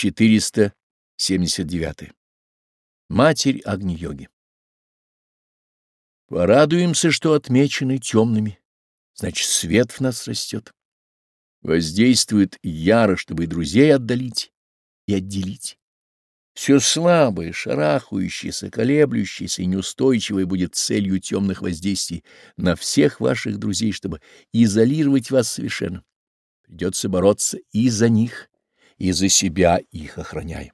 479. Матерь Агни-йоги. Порадуемся, что отмечены темными, значит, свет в нас растет. Воздействует яро, чтобы и друзей отдалить, и отделить. Все слабое, шарахающееся, колеблющееся и неустойчивое будет целью темных воздействий на всех ваших друзей, чтобы изолировать вас совершенно. Придется бороться и за них и за себя их охраняем.